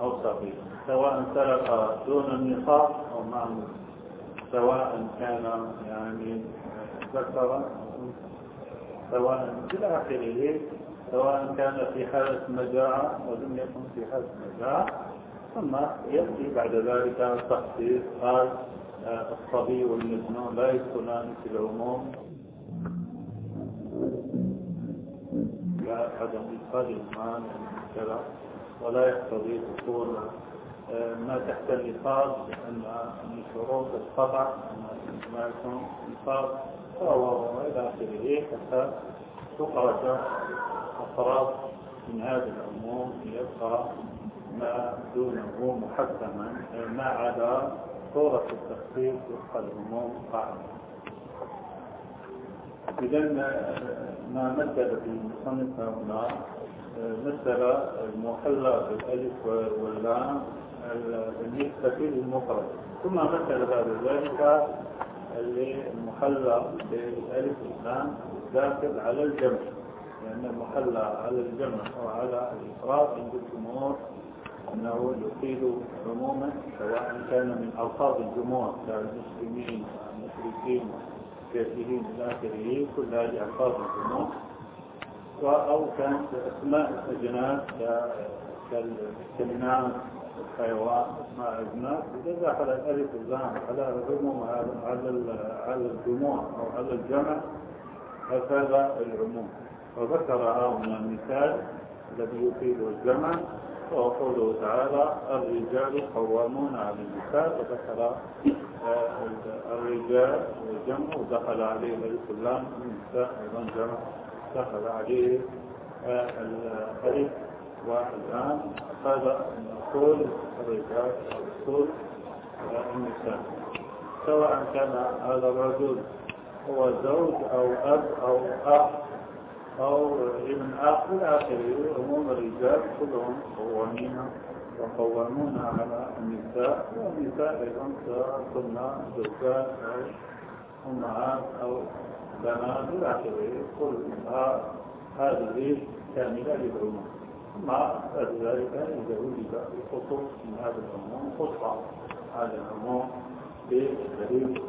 أو صغيرا. سواء سرق دون النصاب أو مع سواء كان يعني ذكرا سواء إلى آخره سواء كان في حالة مجاعة ولم يكن في حالة مجاعة ثم يأتي بعد ذلك التخصيص قال الصبي والمجنون لا يدخلان في العموم. لا عدم إدخال المال كذا ولا يقتضي دخول ما تحت النصاب لأن من شروط القطع ما يكون نصاب فهو إلى آخره حتى تخرج أطراف من هذا العموم يبقى ما دونه محكما ما عدا صورة التخصيص وفق العموم قاعدة إذا ما مثل في المصنف هنا مثل المحلى بالألف واللام بالنسبة للمفرد ثم مثل بعد ذلك المحلى بالألف واللام داخل على الجمع. لأن المحلى على الجمع وعلى الإفراد عند الجمهور أنه يفيد عموما سواء كان من ألفاظ الجمهور كالمسلمين المشركين الكافرين إلى آخره كل هذه ألفاظ الجمهور. أو كانت أسماء الأجناس كالكلمات الحيوان أسماء الأجناس إذا دخل الألف واللام على العموم على على الجموع أو على الجمع هكذا العموم وذكر هنا المثال الذي يفيد الجمع. وهو قوله تعالى الرجال قوامون على النساء. وذكر الرجال والجمع. ودخل عليه الألف واللام النساء أيضا جمع. دخل عليه الألف واللام هذا كل الرجال أو كل النساء سواء كان هذا الرجل هو زوج أو أب أو أخ أو ابن آخر آخره. عموم الرجال كلهم قوامين وقوامون على النساء. والنساء أيضا كنا زوجات أو أمهات أو بنات آخره. كلها هذه كاملة للعموم بعد ذلك إذا وجد خصوص من هذا العموم خص هذا العموم بدليل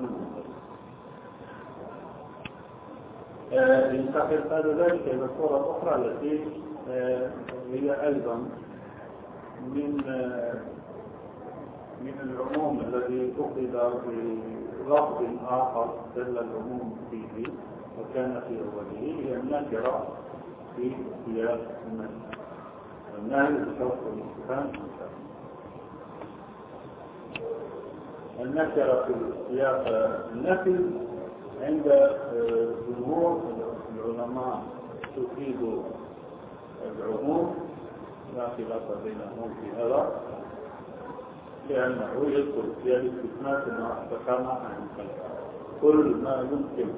ينتقل بعد ذلك إلى الصورة الأخرى التي هي أيضا من من العموم الذي أخذ بلفظ آخر دل العموم فيه وكان في أوله هي النكرة في سياق النهي النكرة في سياق النفي عند جمهور العلماء تفيد العموم لا خلاف بينهم في هذا لأنه يذكر في الاستثناء ما أحكام عن كل ما يمكن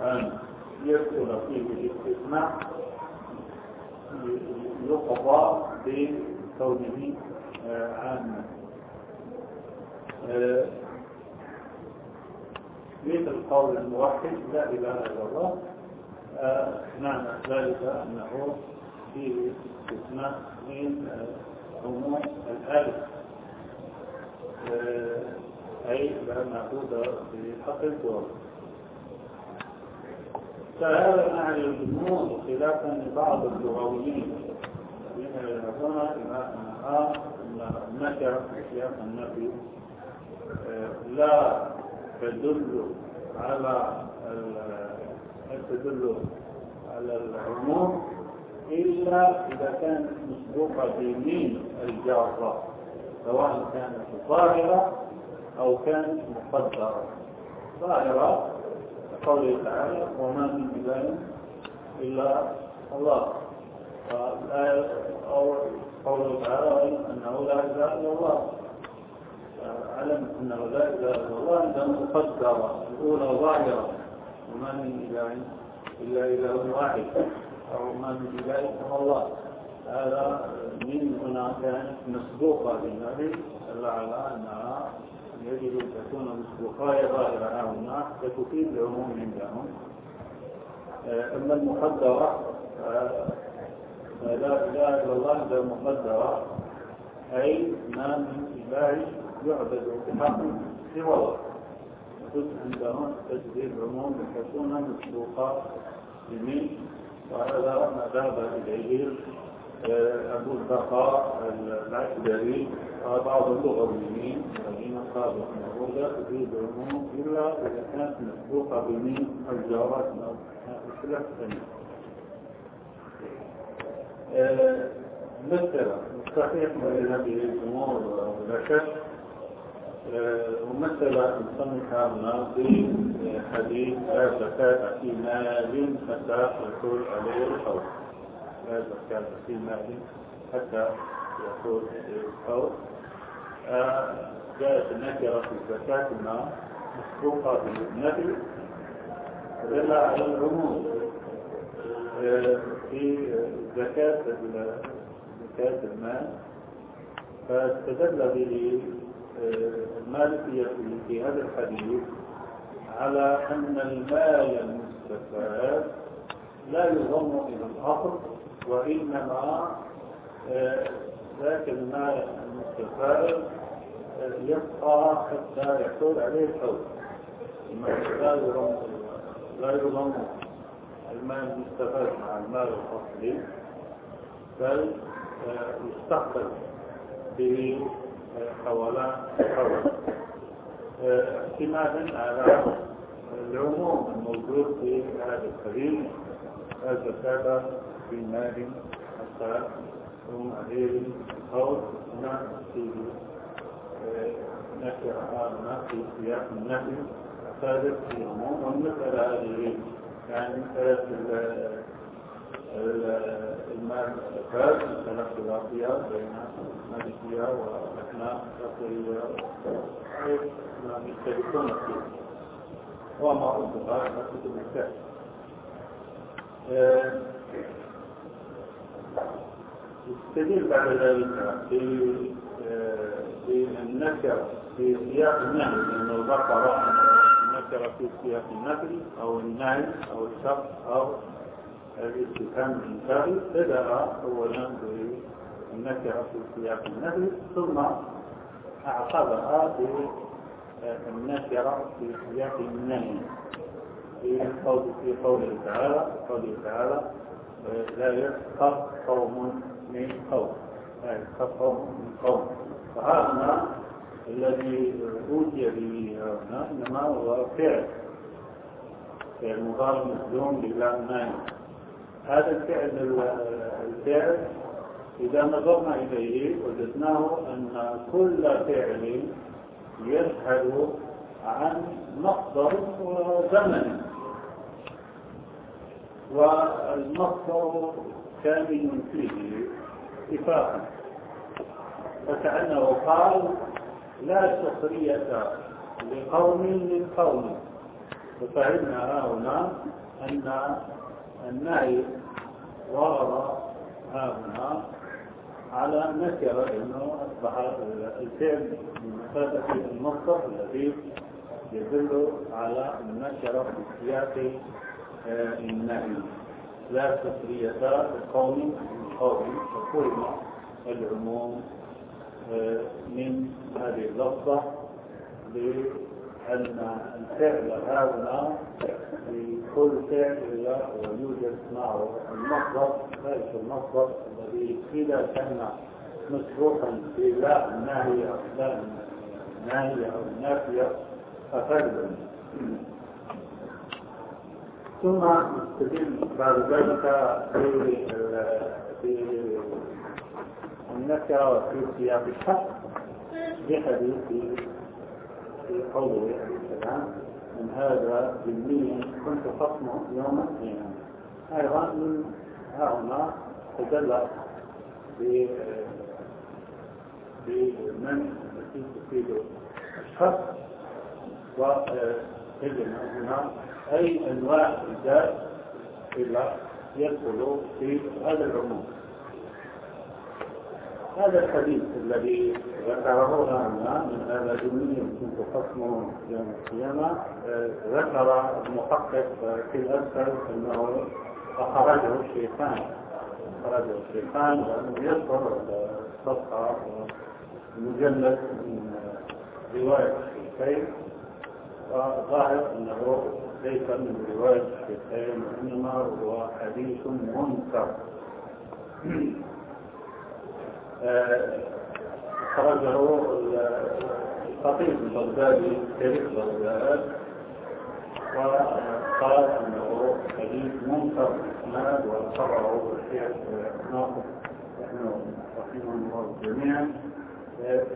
أن يدخل فيه الاستثناء يقضى بكونه عاما. مثل قول الموحد لا إله إلا الله. معنى ذلك أنه فيه استثناء من عموم الآلف أي لا معبود بحق الدور فهذا معنى الجمهور خلافا لبعض اللغويين في سياق النفي لا تدل على تدل على العموم إلا إذا كانت مسبوقة بمين الجارة سواء كانت ظاهرة أو كانت مقدرة ظاهرة قوله تعالى وما من إله إلا الله. أو قوله تعالى أنه لا إله إلا الله علم أنه لا إله إلا الله أنه مقدرة الأولى ظاهرة وما من إله إلا إله واحد أو ما من إله إلا الله هذا من هنا كانت مسبوقة بالنبي دل على أنها يجب أن تكون مسبوقة ظاهرة هنا فتفيد العموم عندهم أما المقدرة فلا إله إلا الله إلا المقدرة أي ما من إله يعبد بحق سوى الله يجوز عندهم تجديد العموم لتكون مسبوقة بمين وهذا ما ذهب إليه أبو البقاء العشدري وبعض اللغويين الذين قالوا أنه لا تفيد العموم إلا إذا كانت مسبوقة بمين الجارات أو الخلاف الثانية مثلا صحيح من هذه الأمور بلا شك ومثل صنفها في حديث لا زكاة في مال حتى يحول عليه الحول لا زكاة في مال حتى يحول عليه الحول جاءت النكرة في الزكاة هنا مسبوقة بالنفي دل على العموم. في زكاة زكاة المال. فاستدل به المالكية في هذا الحديث على أن المال المستفاد لا يضم إلى الأصل وإنما ذاك المال المستفاد يبقى حتى يحصل عليه الحول لا يضم المال المستفاد مع المال الأصلي بل يستقبل به حوالان حول. اعتمادا على العموم الموجود في هذا هذا كان في مال حتى يقوم عليه القول هنا في نشر هذا في سياق النفي ثالث في العموم والمسألة هذه يعني مسألة المال الزكاة مسألة خلافية بين المالكية والأحناف الشافعية يختلفون فيه معروف بقى كتب الزكاة يستدل بعد ذلك بالنكرة في سياق النهي لأنه البقرة النكرة في سياق النفي أو النهي أو الشرط أو الاستفهام الإنكاري بدأ أولا بالنكرة في سياق النفي ثم أعقبها بالنكرة في سياق النهي. في قوله تعالى قوله تعالى لا يسخر قوم من قوم. لا يسخر قوم من قوم. فهذا الذي أوتي به هنا إنما هو فعل. فعل مضارع مسلوم بلام نايم هذا الفعل الفعل إذا نظرنا إليه وجدناه أن كل فعل يشهد عن مصدر وزمن والمصدر كامل فيه اتفاقا فكأنه قال لا سخرية لقوم من قوم. ففهمنا هنا أن النهي ورد هنا على نكرة أنه أصبح الفعل من مفادة المصدر الذي يدل على النكرة في سياق النهي لا تسرية لقوم من قوم. فقلنا العموم. من هذه اللفظة لأن الفعل هذا في كل فعل يوجد معه المصدر ذلك المصدر الذي إذا كان مسبوقا في لا الناهية لا الناهية أو النافية أفاد ثم نستدل بعد ذلك النكرة وفي سياق الحق بحديث في قوله عليه السلام من هذا بالمية كنت خصمه يوم القيامة. أيضا من هنا تدل بمن التي تفيد الشخص وتجد هنا أي أنواع الذات إلا يدخل في هذا العموم. هذا الحديث الذي ذكره لنا من هذا الجميل كنت خصمه يوم القيامة ذكر المحقق في الأسفل أنه أخرجه الشيطان أخرجه الشيطان وأنه يذكر الصفحة مجلد من رواية الشيخين. وظاهر أنه ليس من رواية الشيخين وإنما هو حديث منكر. خرجه الخطيب البغدادي تاريخ بغداد وقال أنه حديث منكر إسناد وقرأه الشيخ ناصر رحمه الله جميعا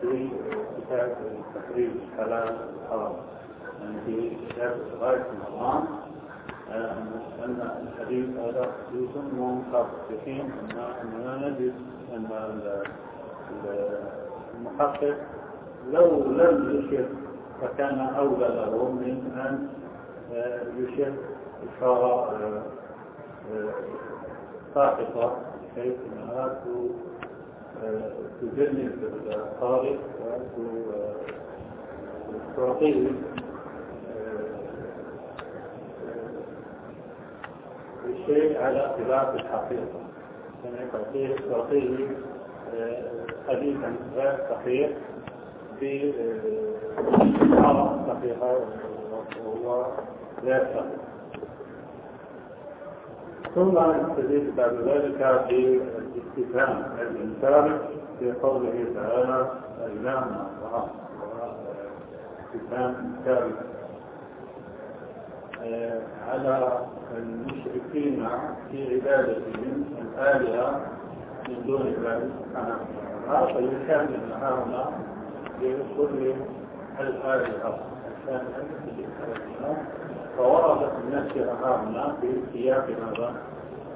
في كتاب تقريب الحلال الحرام. يعني في كتاب غاية رمضان أن الحديث هذا حديث منكر في حين أننا نجد أن المحقق. لو لم يشر فكان أولى له من أن يشر إشارة ساقطة بحيث أنها تجنب القارئ وتعطيه الشيء على خلاف الحقيقة. تعطيه حديثا غير صحيح بإشارة صحيحة وهو غير صحيح ثم نستدل بعد ذلك بالاستفهام الإنكار في قوله تعالى إلهنا الله استفهام إنكاري على المشركين في عبادتهم الآلهة من دون الله سبحانه وتعالى فيكمل هؤلاء بكل الآلهة فوردت النكرة هؤلاء في سياق ماذا؟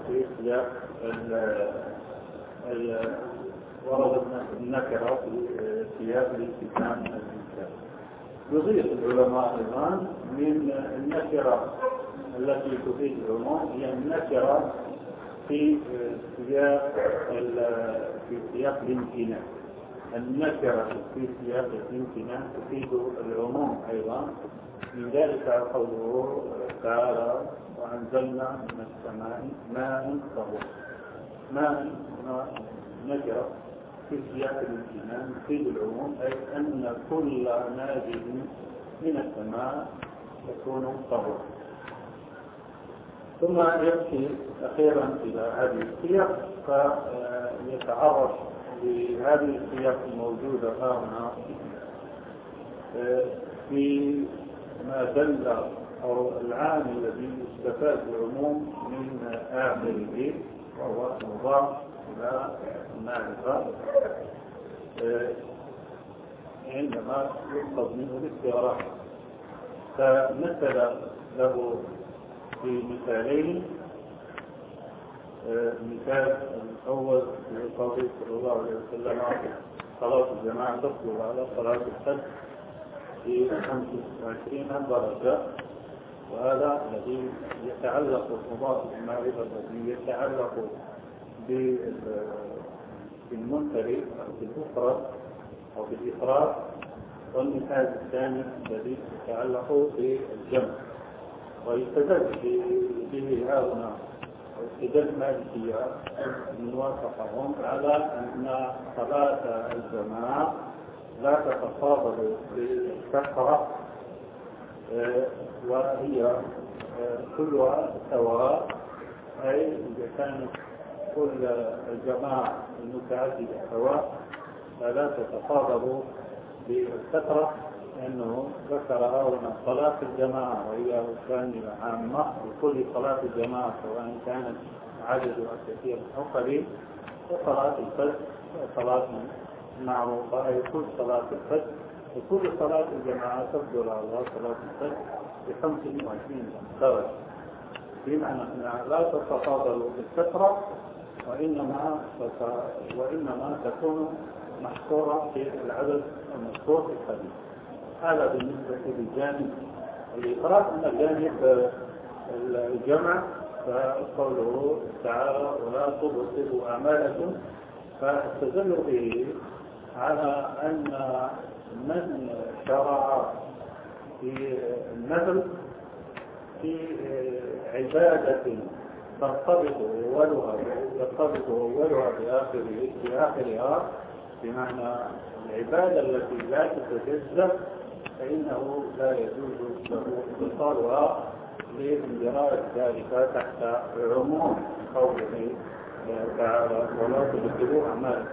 في سياق وردت النكرة في سياق الاستثناء يضيف العلماء أيضا من النكرة التي تفيد العموم هي النكرة في سياق في سياق الامتنان النكرة في سياق الامتنان تفيد العموم أيضا. من ذلك قوله تعالى وأنزلنا من السماء ماء طهور. ماء نكرة. في سياق الامتنان تفيد العموم أي أن كل نازل من السماء يكون طهور ثم يأتي أخيرا إلى هذه السياق فيتعرف لهذه السياق الموجودة هنا في ما دل أو العام الذي يستفاد العموم من آخره وهو مضاف المعرفة عندما يؤخذ منه الاستغراق فمثل له في مثالين المثال الأول في قوله صلى الله عليه وسلم صلاة الجماعة تطلب على صلاة الفجر في 25 درجة وهذا الذي يتعلق بمضاف المعرفة الذي يتعلق بالمنكر أو بالمفرد أو بالإفراد والمثال الثاني الذي يتعلق بالجمع. ويستدل به هؤلاء واستدل مالكية من وافقهم على أن صلاة الجماعة لا تتفاضل بالكثرة وهي كلها سواء أي إذا كانت كل الجماعة المتعددة سواء فلا تتفاضل بالكثرة لأنه ذكر هنا صلاة الجماعة وهي كاملة عامة لكل صلاة الجماعة سواء كانت عددها كثير أو قليل وصلاة الفجر صلاة معروفة أي كل صلاة الفجر وكل صلاة الجماعة تفضل على صلاة الفجر ب 25 درجة بمعنى أنها لا تتفاضل بالكثرة وإنما وإنما تكون محصورة في العدد المذكور في الحديث. هذا بالنسبة للجانب الإفراد أما جانب الجمع فقوله تعالى ولا تبطلوا أعمالكم فاستدل به على أن من شرع في النذر في عبادة ترتبط أولها يرتبط أولها بآخر بآخرها بمعنى العبادة التي لا تتجزأ فإنه لا يجوز له اتصالها لاندراج ذلك تحت عموم قوله تعالى ولا تبطلوا أعمالكم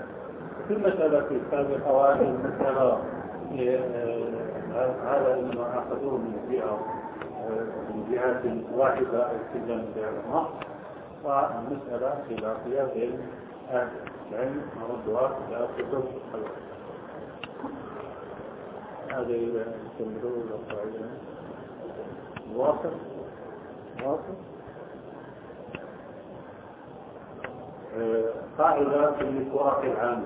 في المسألة السابقة وهذه المسألة هذا إنما أخذوه من جهة من جهة واحدة التزام بعلماء والمسألة خلافية بين أهل العلم نردها إلى كتب الخلق هذه تمرون القاعدة واصل واصل قاعدة في الورق العام.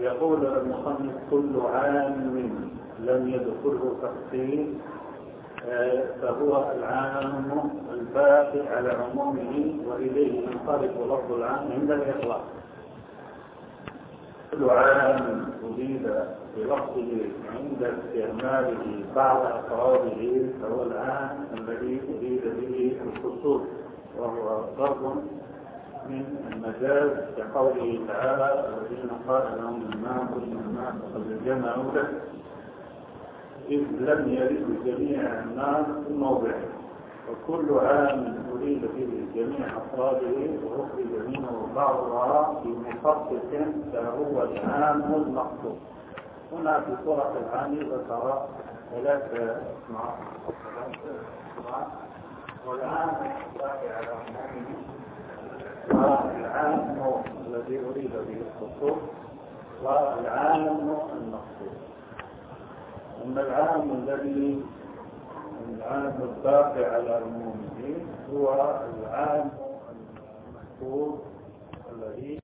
يقول المصنف كل عام لم يدخله تفصيل فهو العام الباقي على عمومه وإليه ينطلق لفظ العام عند الإطلاق. كل عام أريد بلفظه عند استعماله بعض أفراده فهو العام الذي أريد به الخصوص وهو ضرب من المجاز كقوله تعالى الذين قال لهم الماء كل الماء فقد جمعوا له إذ لم يرد جميع الناس في موضعه وكل عام أريد به جميع أفراده وأخرج منه بعضها في مخصص فهو العام المقصود هنا في سورة العام ذكر ثلاث أسماء. والعام على والعام الذي أريد به الخصوص والعام المقصود أما العام الذي العام الباقي على عمومه هو العام المذكور الذي